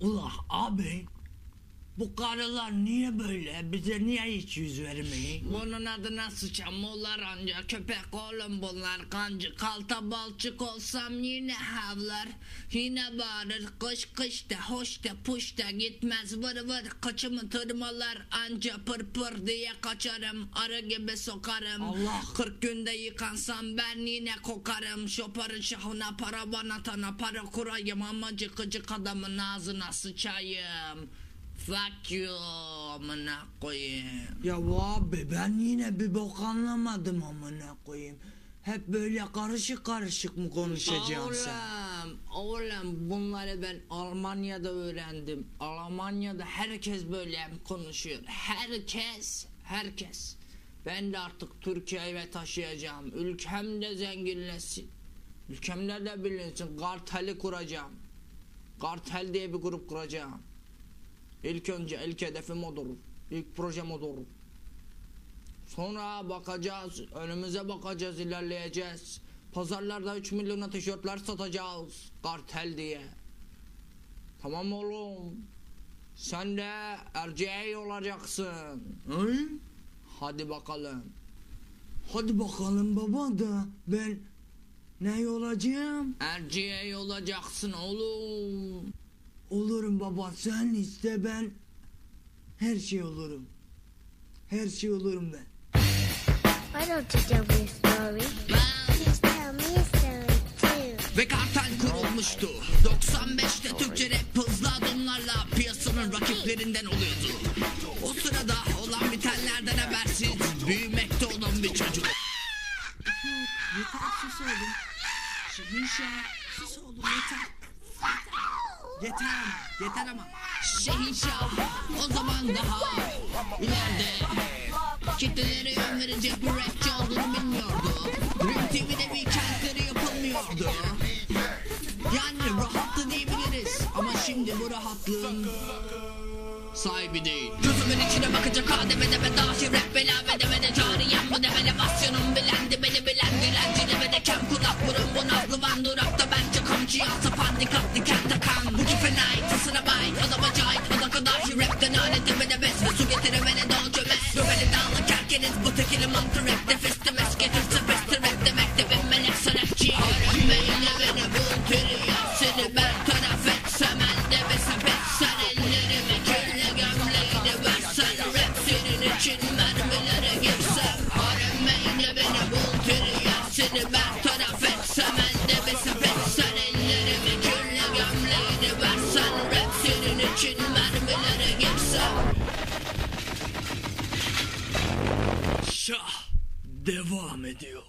Ulan abi bu karılar niye böyle? Bize niye hiç yüz vermiyor? Bunun adına sıçamıyorlar anca. Köpek oğlum bunlar. Kancı kalta balçık olsam yine havlar. Yine bağırır. Kış kış da hoş da puş da gitmez. Vır vır kıçımı tırmalar. Anca pır pır diye kaçarım. Arı gibi sokarım. Allah. 40 günde yıkansam ben yine kokarım. Şoparın şahına para bana tana para kurayım. Amacı gıcık adamın ağzına sıçayım Fuck you amına koyayım Ya abi ben yine bir bok anlamadım amına koyayım. Hep böyle karışık karışık mı konuşacaksın sen? Oğlum, oğlum bunları ben Almanya'da öğrendim. Almanya'da herkes böyle konuşuyor. Herkes, herkes. Ben de artık Türkiye'ye taşıyacağım. Ülkem de zenginleşsin. Ülkemde de bilinsin. Karteli kuracağım. Kartel diye bir grup kuracağım. İlk önce ilk hedefim odur. İlk projem odur. Sonra bakacağız, önümüze bakacağız, ilerleyeceğiz. Pazarlarda 3 milyona tişörtler satacağız. Kartel diye. Tamam oğlum. Sen de erceğe olacaksın. Hı? Hadi bakalım. Hadi bakalım baba da ben ne olacağım? Erceğe olacaksın oğlum. Olurum baba sen iste ben her şey olurum. Her şey olurum ben. Why don't you tell me a story? Please tell me a story too. Ve kartel kurulmuştu 95'te Türkçe rap hızlı adımlarla piyasanın rakiplerinden oluyordu O sırada olan bitenlerden habersiz büyümekte olan bir çocuk Yeter sus oğlum. Şehinşah sus oğlum yeter. Yeter. Yeter ama. Şehinşah o zaman daha ileride. Kitlelere yön verecek bir rapçi olduğunu bilmiyordu. Dream TV'de bir kentleri yapılmıyordu. Yani rahattı diyebiliriz. Ama şimdi bu rahatlığın sahibi değil. Gözümün içine bakacak kademede ve dahi rap bela ve demede Cariyen bu demele basyonum bilendi beni bilen dilenci demede Kem kulak burun bu nazlı van durakta bence kamçıya sapan dikkat öğretime de vesvese Su getiremene de onca mes Göbeli dağla kerkeniz bu tekili mantırak nefes Şah devam ediyor.